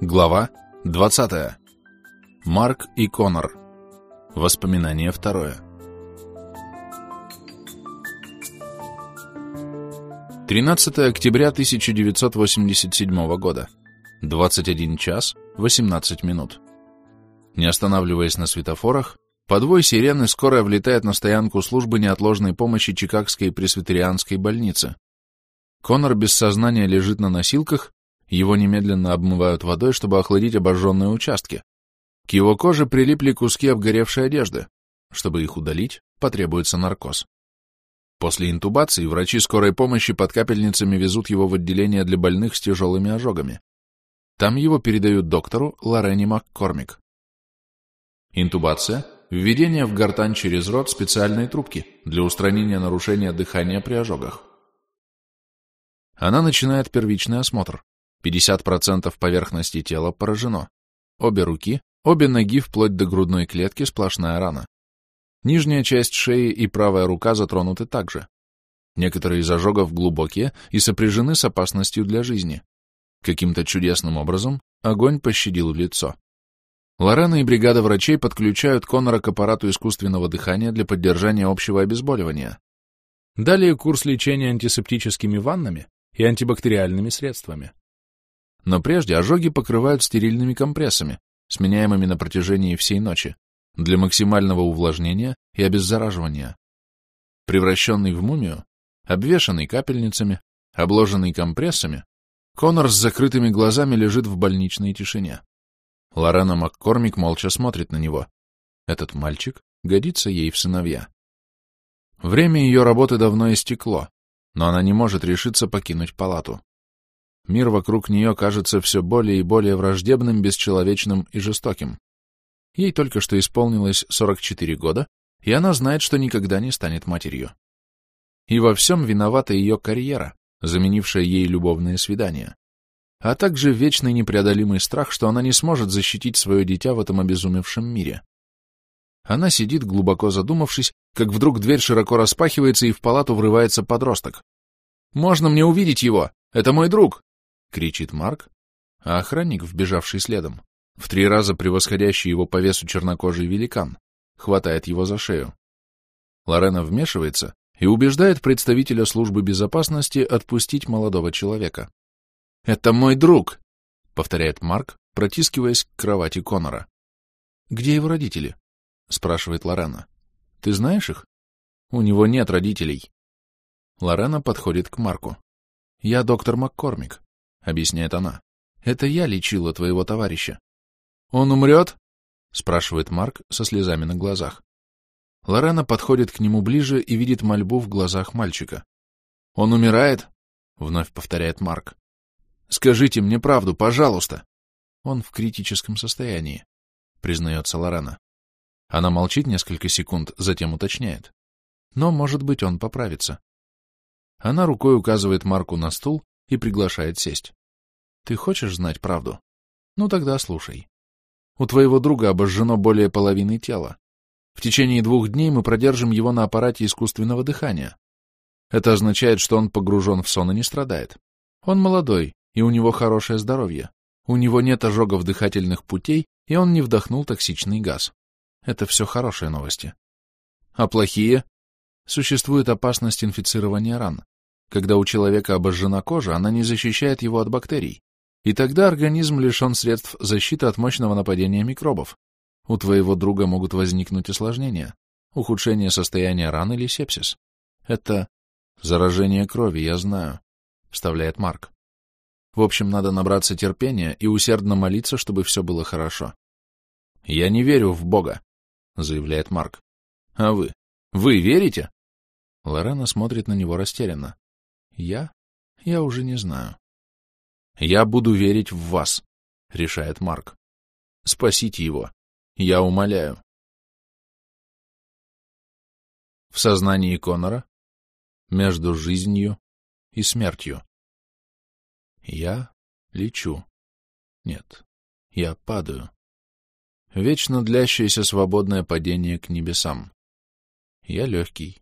Глава 20. Марк и Конор. Воспоминание второе. 13 октября 1987 года. 21 час 18 минут. Не останавливаясь на светофорах, подвой сирены скорая влетает на стоянку службы неотложной помощи Чикагской пресвитерианской больницы. Конор без сознания лежит на носилках, его немедленно обмывают водой, чтобы охладить обожженные участки. К его коже прилипли куски обгоревшей одежды. Чтобы их удалить, потребуется наркоз. После интубации врачи скорой помощи под капельницами везут его в отделение для больных с тяжелыми ожогами. Там его передают доктору Лорене МакКормик. Интубация – введение в гортань через рот специальной трубки для устранения нарушения дыхания при ожогах. Она начинает первичный осмотр. 50% поверхности тела поражено. Обе руки, обе ноги вплоть до грудной клетки сплошная рана. Нижняя часть шеи и правая рука затронуты также. Некоторые из ожогов глубокие и сопряжены с опасностью для жизни. Каким-то чудесным образом огонь пощадил лицо. Лорена и бригада врачей подключают Конора к аппарату искусственного дыхания для поддержания общего обезболивания. Далее курс лечения антисептическими ваннами и антибактериальными средствами. Но прежде ожоги покрывают стерильными компрессами, сменяемыми на протяжении всей ночи, для максимального увлажнения и обеззараживания. Превращенный в мумию, обвешанный капельницами, обложенный компрессами, Конор с закрытыми глазами лежит в больничной тишине. Лорена Маккормик молча смотрит на него. Этот мальчик годится ей в сыновья. Время ее работы давно истекло, но она не может решиться покинуть палату. Мир вокруг нее кажется все более и более враждебным, бесчеловечным и жестоким. Ей только что исполнилось 44 года, и она знает, что никогда не станет матерью. И во всем виновата ее карьера, заменившая ей любовные свидания, а также вечный непреодолимый страх, что она не сможет защитить свое дитя в этом обезумевшем мире. Она сидит, глубоко задумавшись, как вдруг дверь широко распахивается, и в палату врывается подросток. «Можно мне увидеть его? Это мой друг!» — кричит Марк, а охранник, вбежавший следом, в три раза превосходящий его по весу чернокожий великан, хватает его за шею. Лорена вмешивается и убеждает представителя службы безопасности отпустить молодого человека. «Это мой друг!» — повторяет Марк, протискиваясь к кровати Конора. «Где его родители?» — спрашивает Лорена. «Ты знаешь их?» «У него нет родителей». Лорена подходит к Марку. «Я доктор Маккормик объясняет она. Это я лечила твоего товарища. Он умрет? спрашивает Марк со слезами на глазах. Лорена подходит к нему ближе и видит мольбу в глазах мальчика. Он умирает? вновь повторяет Марк. Скажите мне правду, пожалуйста. Он в критическом состоянии, признается Лорена. Она молчит несколько секунд, затем уточняет. Но, может быть, он поправится. Она рукой указывает Марку на стул и приглашает сесть. Ты хочешь знать правду? Ну тогда слушай. У твоего друга обожжено более половины тела. В течение двух дней мы продержим его на аппарате искусственного дыхания. Это означает, что он погружен в сон и не страдает. Он молодой, и у него хорошее здоровье. У него нет ожогов дыхательных путей, и он не вдохнул токсичный газ. Это все хорошие новости. А плохие? Существует опасность инфицирования ран. Когда у человека обожжена кожа, она не защищает его от бактерий. И тогда организм лишен средств защиты от мощного нападения микробов. У твоего друга могут возникнуть осложнения, ухудшение состояния ран или сепсис. Это заражение крови, я знаю, — вставляет Марк. В общем, надо набраться терпения и усердно молиться, чтобы все было хорошо. «Я не верю в Бога», — заявляет Марк. «А вы? Вы верите?» Лорена смотрит на него растерянно. «Я? Я уже не знаю». «Я буду верить в вас», — решает Марк. «Спасите его. Я умоляю». В сознании Конора между жизнью и смертью. Я лечу. Нет, я падаю. Вечно длящееся свободное падение к небесам. Я легкий.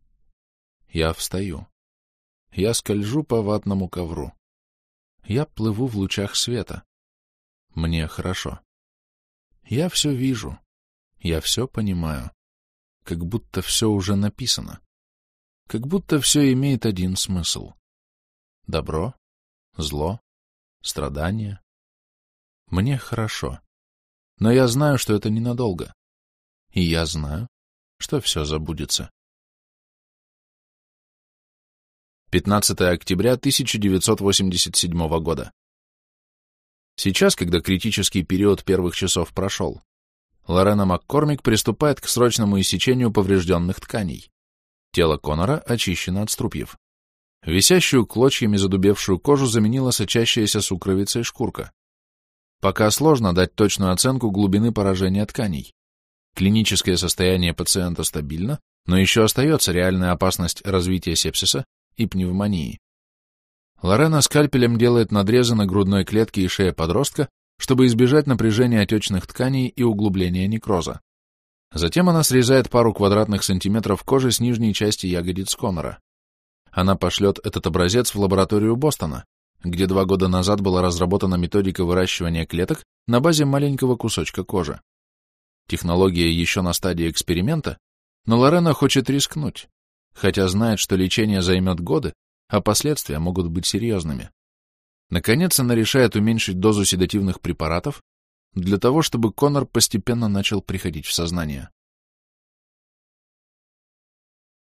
Я встаю. Я скольжу по ватному ковру. Я плыву в лучах света. Мне хорошо. Я все вижу. Я все понимаю. Как будто все уже написано. Как будто все имеет один смысл. Добро, зло, страдания. Мне хорошо. Но я знаю, что это ненадолго. И я знаю, что все забудется. 15 октября 1987 года. Сейчас, когда критический период первых часов прошел, Лорена Маккормик приступает к срочному иссечению поврежденных тканей. Тело Конора очищено от струпьев. Висящую клочьями задубевшую кожу заменила сочащаяся сукровицей шкурка. Пока сложно дать точную оценку глубины поражения тканей. Клиническое состояние пациента стабильно, но еще остается реальная опасность развития сепсиса и пневмонии. Лорена скальпелем делает надрезы на грудной клетке и шее подростка, чтобы избежать напряжения отечных тканей и углубления некроза. Затем она срезает пару квадратных сантиметров кожи с нижней части ягодиц Конора. Она пошлет этот образец в лабораторию Бостона, где два года назад была разработана методика выращивания клеток на базе маленького кусочка кожи. Технология еще на стадии эксперимента, но Лорена хочет рискнуть, хотя знает, что лечение займет годы, а последствия могут быть серьезными. Наконец, она решает уменьшить дозу седативных препаратов для того, чтобы Конор постепенно начал приходить в сознание.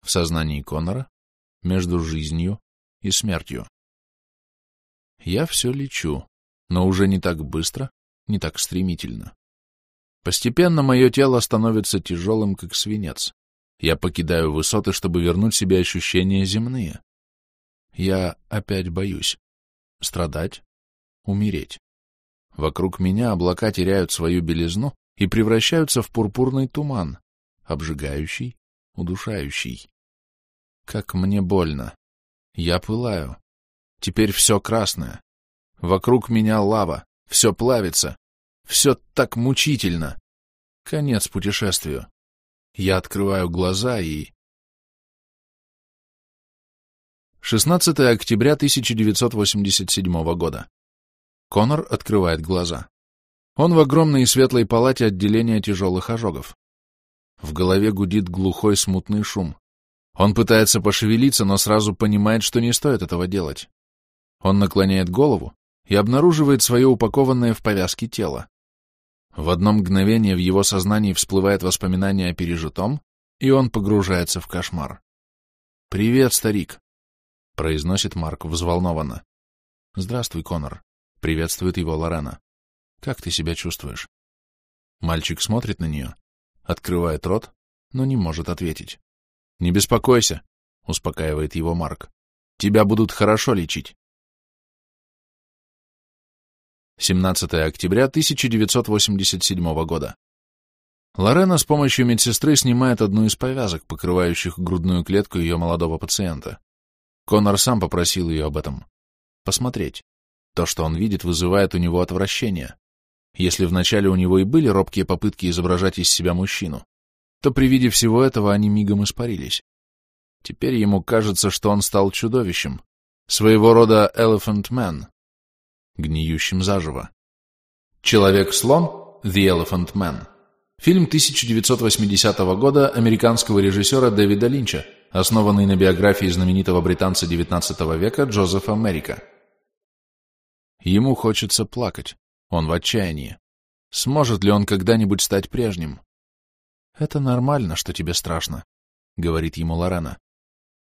В сознании Конора между жизнью и смертью. Я все лечу, но уже не так быстро, не так стремительно. Постепенно мое тело становится тяжелым, как свинец. Я покидаю высоты, чтобы вернуть себе ощущения земные. Я опять боюсь. Страдать, умереть. Вокруг меня облака теряют свою белизну и превращаются в пурпурный туман, обжигающий, удушающий. Как мне больно. Я пылаю. Теперь все красное. Вокруг меня лава, все плавится. Все так мучительно. Конец путешествию. Я открываю глаза и... 16 октября 1987 года. Конор открывает глаза. Он в огромной и светлой палате отделения тяжелых ожогов. В голове гудит глухой смутный шум. Он пытается пошевелиться, но сразу понимает, что не стоит этого делать. Он наклоняет голову и обнаруживает свое упакованное в повязки тело. В одно мгновение в его сознании всплывает воспоминание о пережитом, и он погружается в кошмар. «Привет, старик!» — произносит Марк взволнованно. «Здравствуй, Конор», — приветствует его Лорена. «Как ты себя чувствуешь?» Мальчик смотрит на нее, открывает рот, но не может ответить. «Не беспокойся», — успокаивает его Марк. «Тебя будут хорошо лечить». 17 октября 1987 года. Лорена с помощью медсестры снимает одну из повязок, покрывающих грудную клетку ее молодого пациента. Конор сам попросил ее об этом. Посмотреть. То, что он видит, вызывает у него отвращение. Если вначале у него и были робкие попытки изображать из себя мужчину, то при виде всего этого они мигом испарились. Теперь ему кажется, что он стал чудовищем, своего рода Elephant Man, гниющим заживо. «Человек-слон» The Elephant Man. Фильм 1980 года американского режиссера Дэвида Линча, основанный на биографии знаменитого британца XIX века Джозефа Мерика. Ему хочется плакать. Он в отчаянии. Сможет ли он когда-нибудь стать прежним? «Это нормально, что тебе страшно», — говорит ему Лорена.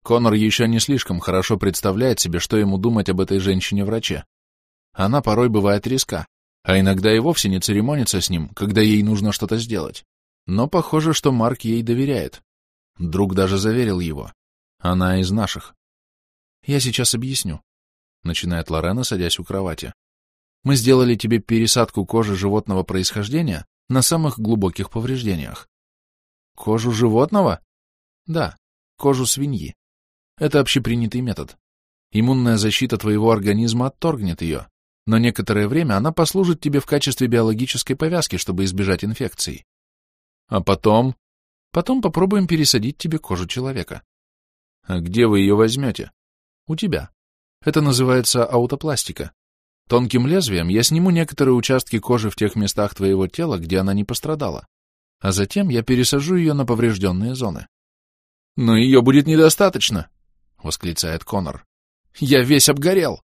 Конор еще не слишком хорошо представляет себе, что ему думать об этой женщине-враче. Она порой бывает риска, а иногда и вовсе не церемонится с ним, когда ей нужно что-то сделать. Но похоже, что Марк ей доверяет. Друг даже заверил его. Она из наших. «Я сейчас объясню», — начинает Лорена, садясь у кровати. «Мы сделали тебе пересадку кожи животного происхождения на самых глубоких повреждениях». «Кожу животного?» «Да, кожу свиньи. Это общепринятый метод. Иммунная защита твоего организма отторгнет ее, но некоторое время она послужит тебе в качестве биологической повязки, чтобы избежать инфекций. А потом... Потом попробуем пересадить тебе кожу человека. А где вы ее возьмете? У тебя. Это называется аутопластика. Тонким лезвием я сниму некоторые участки кожи в тех местах твоего тела, где она не пострадала, а затем я пересажу ее на поврежденные зоны. «Но ее будет недостаточно!» — восклицает Конор. «Я весь обгорел!»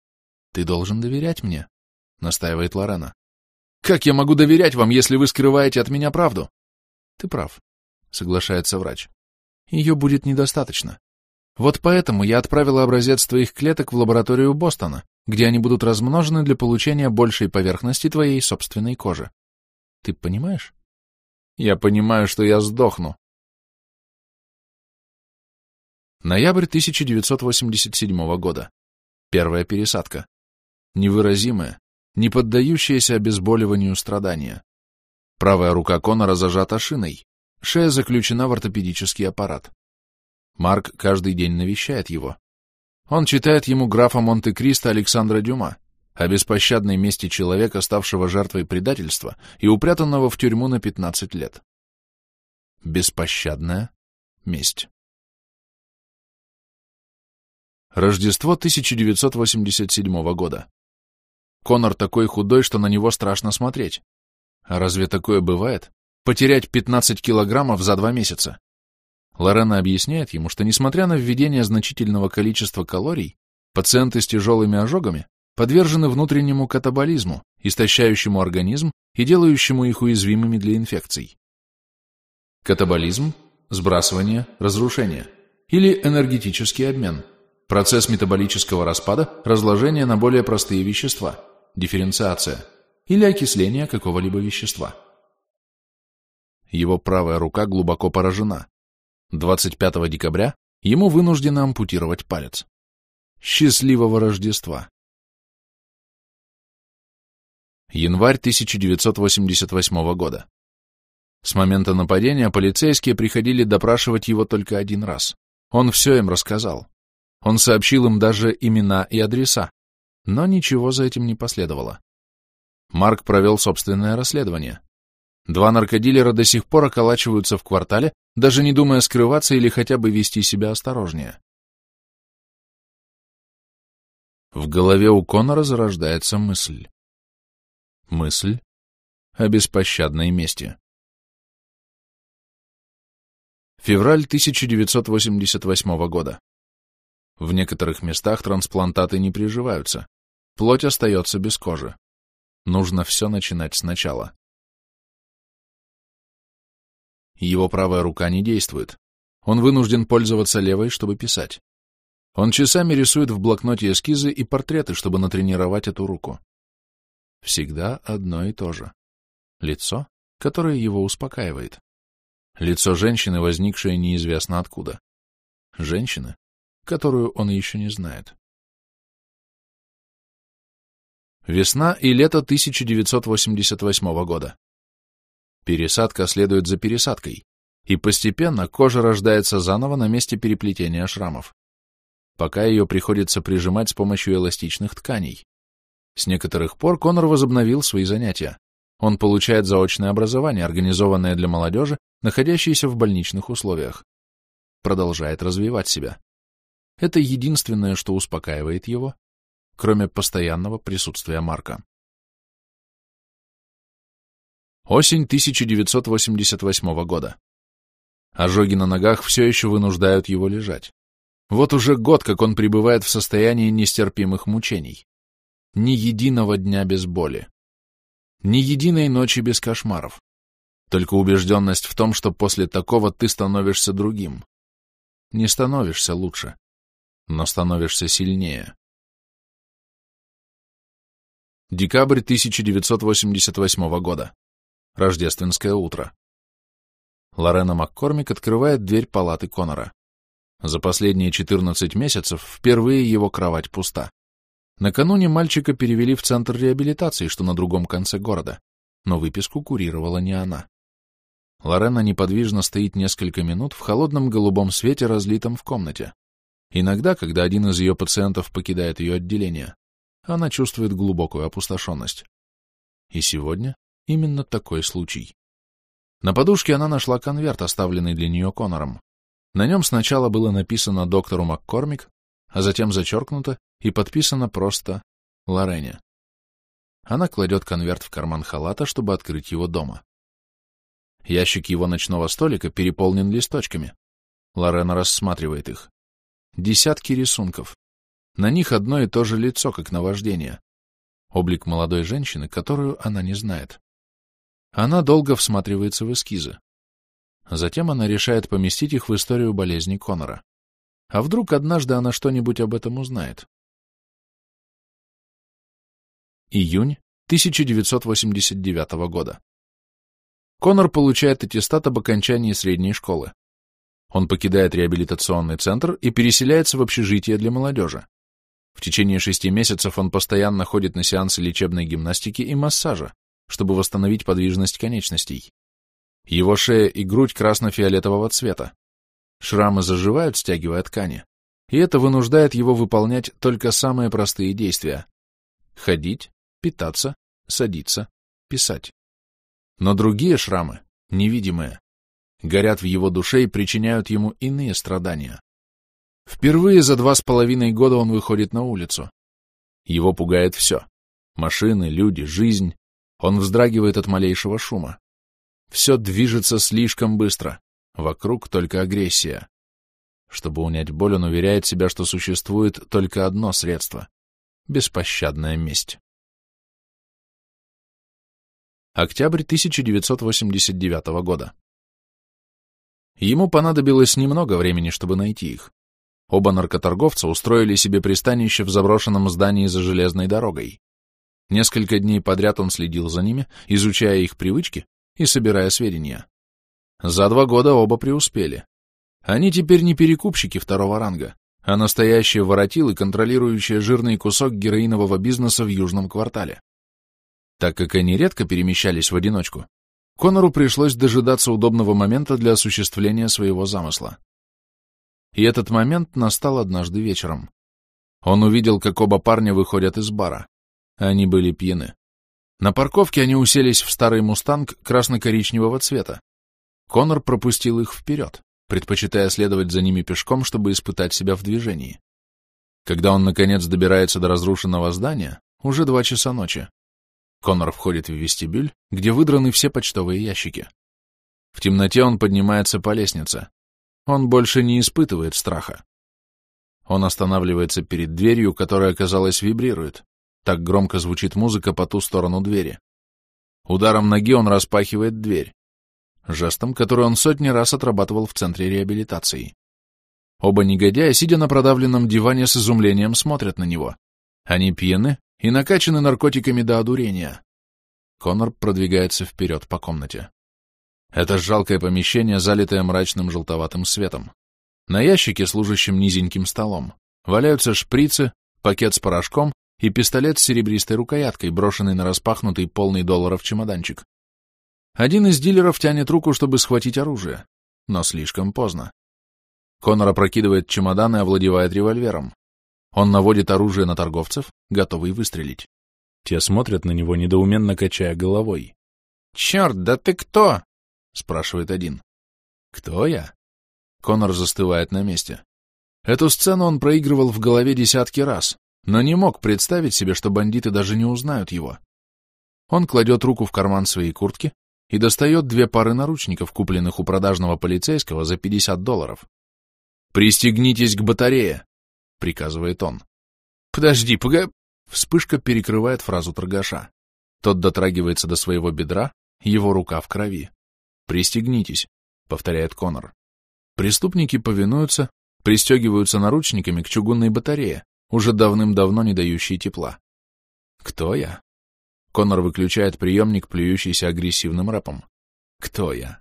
«Ты должен доверять мне», — настаивает Лорена. «Как я могу доверять вам, если вы скрываете от меня правду?» «Ты прав», — соглашается врач. «Ее будет недостаточно. Вот поэтому я отправила образец твоих клеток в лабораторию Бостона, где они будут размножены для получения большей поверхности твоей собственной кожи. Ты понимаешь? Я понимаю, что я сдохну. Ноябрь 1987 года. Первая пересадка. Невыразимое, не поддающееся обезболиванию страдания. Правая рука Конора зажата шиной, шея заключена в ортопедический аппарат. Марк каждый день навещает его. Он читает ему графа Монте-Кристо Александра Дюма о беспощадной мести человека, ставшего жертвой предательства и упрятанного в тюрьму на 15 лет. Беспощадная месть. Рождество 1987 года. Конор такой худой, что на него страшно смотреть. А разве такое бывает? Потерять 15 килограммов за два месяца. Лорена объясняет ему, что несмотря на введение значительного количества калорий, пациенты с тяжелыми ожогами подвержены внутреннему катаболизму, истощающему организм и делающему их уязвимыми для инфекций. Катаболизм – сбрасывание, разрушение, или энергетический обмен – процесс метаболического распада, разложения на более простые вещества, дифференциация, или окисление какого-либо вещества. Его правая рука глубоко поражена, 25 декабря ему вынуждены ампутировать палец. Счастливого Рождества! Январь 1988 года. С момента нападения полицейские приходили допрашивать его только один раз. Он все им рассказал. Он сообщил им даже имена и адреса, но ничего за этим не последовало. Марк провел собственное расследование. Два наркодилера до сих пор околачиваются в квартале, даже не думая скрываться или хотя бы вести себя осторожнее. В голове у Конора зарождается мысль. Мысль о беспощадной мести. Февраль 1988 года. В некоторых местах трансплантаты не приживаются. Плоть остается без кожи. Нужно все начинать сначала. Его правая рука не действует. Он вынужден пользоваться левой, чтобы писать. Он часами рисует в блокноте эскизы и портреты, чтобы натренировать эту руку. Всегда одно и то же. Лицо, которое его успокаивает. Лицо женщины, возникшее неизвестно откуда. Женщины, которую он еще не знает. Весна и лето 1988 года. Пересадка следует за пересадкой, и постепенно кожа рождается заново на месте переплетения шрамов. Пока ее приходится прижимать с помощью эластичных тканей. С некоторых пор Конор возобновил свои занятия. Он получает заочное образование, организованное для молодежи, находящейся в больничных условиях. Продолжает развивать себя. Это единственное, что успокаивает его, кроме постоянного присутствия Марка. Осень 1988 года. Ожоги на ногах все еще вынуждают его лежать. Вот уже год, как он пребывает в состоянии нестерпимых мучений. Ни единого дня без боли. Ни единой ночи без кошмаров. Только убежденность в том, что после такого ты становишься другим. Не становишься лучше, но становишься сильнее. Декабрь 1988 года. Рождественское утро. Лорена Маккормик открывает дверь палаты Конора. За последние 14 месяцев впервые его кровать пуста. Накануне мальчика перевели в центр реабилитации, что на другом конце города, но выписку курировала не она. Лорена неподвижно стоит несколько минут в холодном голубом свете, разлитом в комнате. Иногда, когда один из ее пациентов покидает ее отделение, она чувствует глубокую опустошенность. И сегодня Именно такой случай. На подушке она нашла конверт, оставленный для нее Конором. На нем сначала было написано доктору Маккормик, а затем зачеркнуто и подписано просто Лорене. Она кладет конверт в карман халата, чтобы открыть его дома. Ящик его ночного столика переполнен листочками. Лорена рассматривает их. Десятки рисунков. На них одно и то же лицо, как наваждение. Облик молодой женщины, которую она не знает. Она долго всматривается в эскизы. Затем она решает поместить их в историю болезни Конора. А вдруг однажды она что-нибудь об этом узнает? Июнь 1989 года. Конор получает аттестат об окончании средней школы. Он покидает реабилитационный центр и переселяется в общежитие для молодежи. В течение шести месяцев он постоянно ходит на сеансы лечебной гимнастики и массажа, чтобы восстановить подвижность конечностей. Его шея и грудь красно-фиолетового цвета. Шрамы заживают, стягивая ткани, и это вынуждает его выполнять только самые простые действия — ходить, питаться, садиться, писать. Но другие шрамы, невидимые, горят в его душе и причиняют ему иные страдания. Впервые за два с половиной года он выходит на улицу. Его пугает все. Машины, люди, жизнь. Он вздрагивает от малейшего шума. Все движется слишком быстро. Вокруг только агрессия. Чтобы унять боль, он уверяет себя, что существует только одно средство — беспощадная месть. Октябрь 1989 года. Ему понадобилось немного времени, чтобы найти их. Оба наркоторговца устроили себе пристанище в заброшенном здании за железной дорогой. Несколько дней подряд он следил за ними, изучая их привычки и собирая сведения. За два года оба преуспели. Они теперь не перекупщики второго ранга, а настоящие воротилы, контролирующие жирный кусок героинового бизнеса в южном квартале. Так как они редко перемещались в одиночку, Конору пришлось дожидаться удобного момента для осуществления своего замысла. И этот момент настал однажды вечером. Он увидел, как оба парня выходят из бара. Они были пьяны. На парковке они уселись в старый мустанг красно-коричневого цвета. Конор пропустил их вперед, предпочитая следовать за ними пешком, чтобы испытать себя в движении. Когда он, наконец, добирается до разрушенного здания, уже два часа ночи, Коннор входит в вестибюль, где выдраны все почтовые ящики. В темноте он поднимается по лестнице. Он больше не испытывает страха. Он останавливается перед дверью, которая, казалось, вибрирует. Так громко звучит музыка по ту сторону двери. Ударом ноги он распахивает дверь. Жестом, который он сотни раз отрабатывал в центре реабилитации. Оба негодяя, сидя на продавленном диване с изумлением, смотрят на него. Они пьяны и накачаны наркотиками до одурения. Конор продвигается вперед по комнате. Это жалкое помещение, залитое мрачным желтоватым светом. На ящике, служащем низеньким столом, валяются шприцы, пакет с порошком и пистолет с серебристой рукояткой, брошенный на распахнутый полный долларов чемоданчик. Один из дилеров тянет руку, чтобы схватить оружие, но слишком поздно. Конор опрокидывает чемодан и овладевает револьвером. Он наводит оружие на торговцев, готовый выстрелить. Те смотрят на него, недоуменно качая головой. «Черт, да ты кто?» — спрашивает один. «Кто я?» Конор застывает на месте. Эту сцену он проигрывал в голове десятки раз, но не мог представить себе, что бандиты даже не узнают его. Он кладет руку в карман своей куртки и достает две пары наручников, купленных у продажного полицейского за 50 долларов. «Пристегнитесь к батарее!» — приказывает он. «Подожди, пога...» Вспышка перекрывает фразу торгаша. Тот дотрагивается до своего бедра, его рука в крови. «Пристегнитесь», — повторяет Конор. Преступники повинуются, пристегиваются наручниками к чугунной батарее, уже давным-давно не дающей тепла. «Кто я?» Конор выключает приемник, плюющийся агрессивным рэпом. «Кто я?»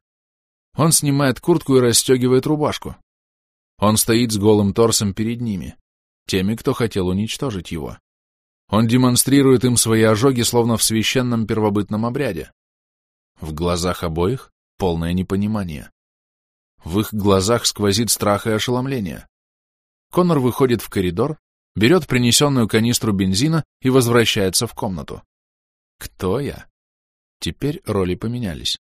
Он снимает куртку и расстегивает рубашку. Он стоит с голым торсом перед ними теми, кто хотел уничтожить его. Он демонстрирует им свои ожоги, словно в священном первобытном обряде. В глазах обоих полное непонимание. В их глазах сквозит страх и ошеломление. Конор выходит в коридор, берет принесенную канистру бензина и возвращается в комнату. Кто я? Теперь роли поменялись.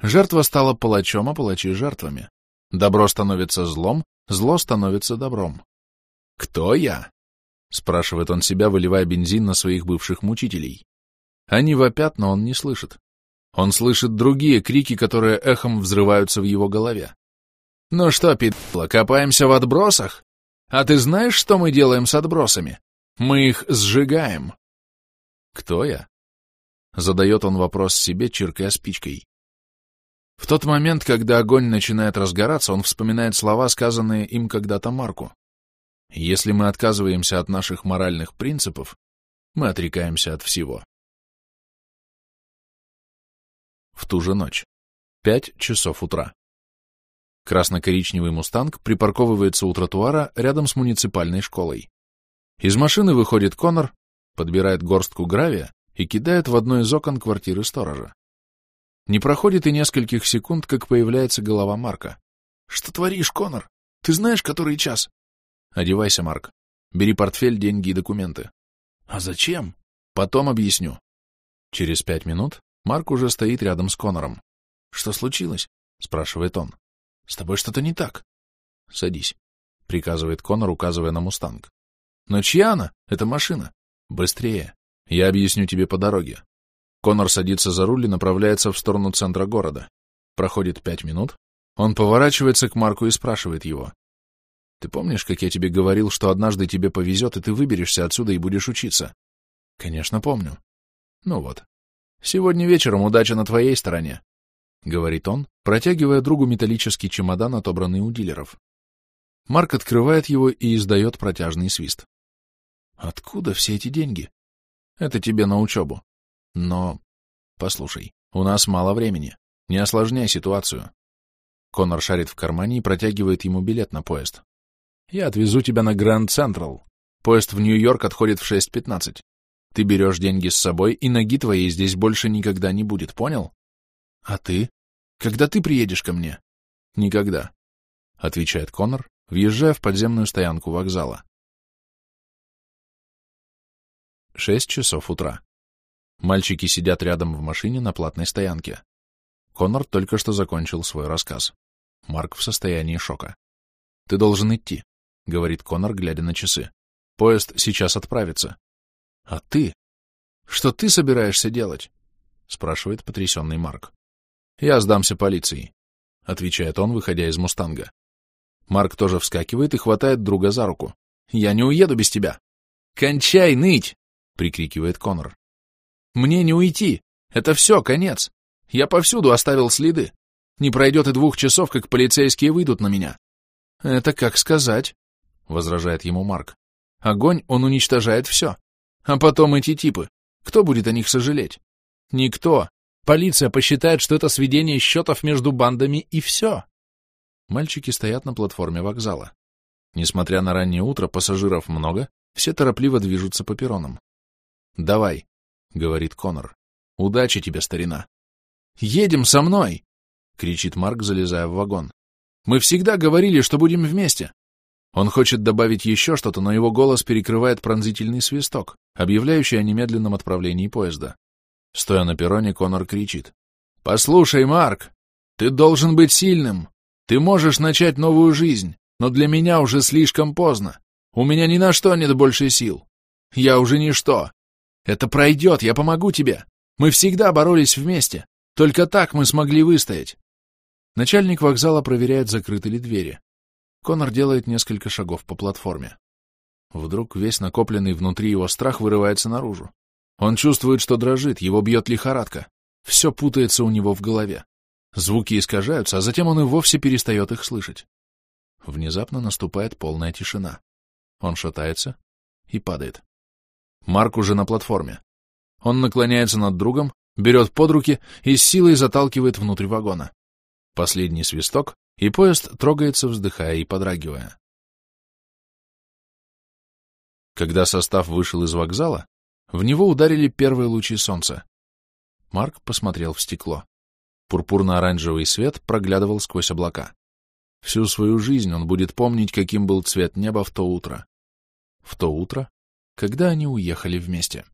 Жертва стала палачом, а палачи — жертвами. Добро становится злом, зло становится добром. «Кто я?» — спрашивает он себя, выливая бензин на своих бывших мучителей. Они вопят, но он не слышит. Он слышит другие крики, которые эхом взрываются в его голове. «Ну что, пидла, копаемся в отбросах? А ты знаешь, что мы делаем с отбросами? Мы их сжигаем». «Кто я?» Задает он вопрос себе, чиркая спичкой. В тот момент, когда огонь начинает разгораться, он вспоминает слова, сказанные им когда-то Марку. Если мы отказываемся от наших моральных принципов, мы отрекаемся от всего. В ту же ночь. Пять часов утра. Красно-коричневый «Мустанг» припарковывается у тротуара рядом с муниципальной школой. Из машины выходит Конор, подбирает горстку гравия и кидает в одно из окон квартиры сторожа. Не проходит и нескольких секунд, как появляется голова Марка. «Что творишь, Конор? Ты знаешь, который час?» «Одевайся, Марк. Бери портфель, деньги и документы». «А зачем?» «Потом объясню». Через пять минут Марк уже стоит рядом с Конором. «Что случилось?» — спрашивает он. «С тобой что-то не так?» «Садись», — приказывает Конор, указывая на «Мустанг». «Но чья она? Это машина. Быстрее. Я объясню тебе по дороге». Конор садится за руль и направляется в сторону центра города. Проходит пять минут. Он поворачивается к Марку и спрашивает его. «Ты помнишь, как я тебе говорил, что однажды тебе повезет, и ты выберешься отсюда и будешь учиться?» «Конечно, помню». «Ну вот, «Сегодня вечером удача на твоей стороне», — говорит он, протягивая другу металлический чемодан, отобранный у дилеров. Марк открывает его и издает протяжный свист. «Откуда все эти деньги?» «Это тебе на учебу. Но... Послушай, у нас мало времени. Не осложняй ситуацию». Конор шарит в кармане и протягивает ему билет на поезд. «Я отвезу тебя на Гранд Централ. Поезд в Нью-Йорк отходит в 6.15. Ты берешь деньги с собой, и ноги твоей здесь больше никогда не будет, понял? А ты? Когда ты приедешь ко мне? Никогда, — отвечает Конор, въезжая в подземную стоянку вокзала. Шесть часов утра. Мальчики сидят рядом в машине на платной стоянке. Конор только что закончил свой рассказ. Марк в состоянии шока. «Ты должен идти», — говорит Конор, глядя на часы. «Поезд сейчас отправится. А ты? Что ты собираешься делать? Спрашивает потрясенный Марк. Я сдамся полиции, отвечает он, выходя из мустанга. Марк тоже вскакивает и хватает друга за руку. Я не уеду без тебя. Кончай ныть! прикрикивает Конор. Мне не уйти. Это все, конец. Я повсюду оставил следы. Не пройдет и двух часов, как полицейские выйдут на меня. Это как сказать, возражает ему Марк. Огонь, он уничтожает все. А потом эти типы. Кто будет о них сожалеть? Никто. Полиция посчитает, что это сведение счетов между бандами, и все. Мальчики стоят на платформе вокзала. Несмотря на раннее утро, пассажиров много, все торопливо движутся по перронам. «Давай», — говорит Конор. «Удачи тебе, старина». «Едем со мной!» — кричит Марк, залезая в вагон. «Мы всегда говорили, что будем вместе. Он хочет добавить еще что-то, но его голос перекрывает пронзительный свисток, объявляющий о немедленном отправлении поезда. Стоя на перроне, Конор кричит. «Послушай, Марк, ты должен быть сильным. Ты можешь начать новую жизнь, но для меня уже слишком поздно. У меня ни на что нет больше сил. Я уже ничто. Это пройдет, я помогу тебе. Мы всегда боролись вместе. Только так мы смогли выстоять». Начальник вокзала проверяет, закрыты ли двери. Конор делает несколько шагов по платформе. Вдруг весь накопленный внутри его страх вырывается наружу. Он чувствует, что дрожит, его бьет лихорадка. Все путается у него в голове. Звуки искажаются, а затем он и вовсе перестает их слышать. Внезапно наступает полная тишина. Он шатается и падает. Марк уже на платформе. Он наклоняется над другом, берет под руки и с силой заталкивает внутрь вагона. Последний свисток, и поезд трогается, вздыхая и подрагивая. Когда состав вышел из вокзала, в него ударили первые лучи солнца. Марк посмотрел в стекло. Пурпурно-оранжевый свет проглядывал сквозь облака. Всю свою жизнь он будет помнить, каким был цвет неба в то утро. В то утро, когда они уехали вместе.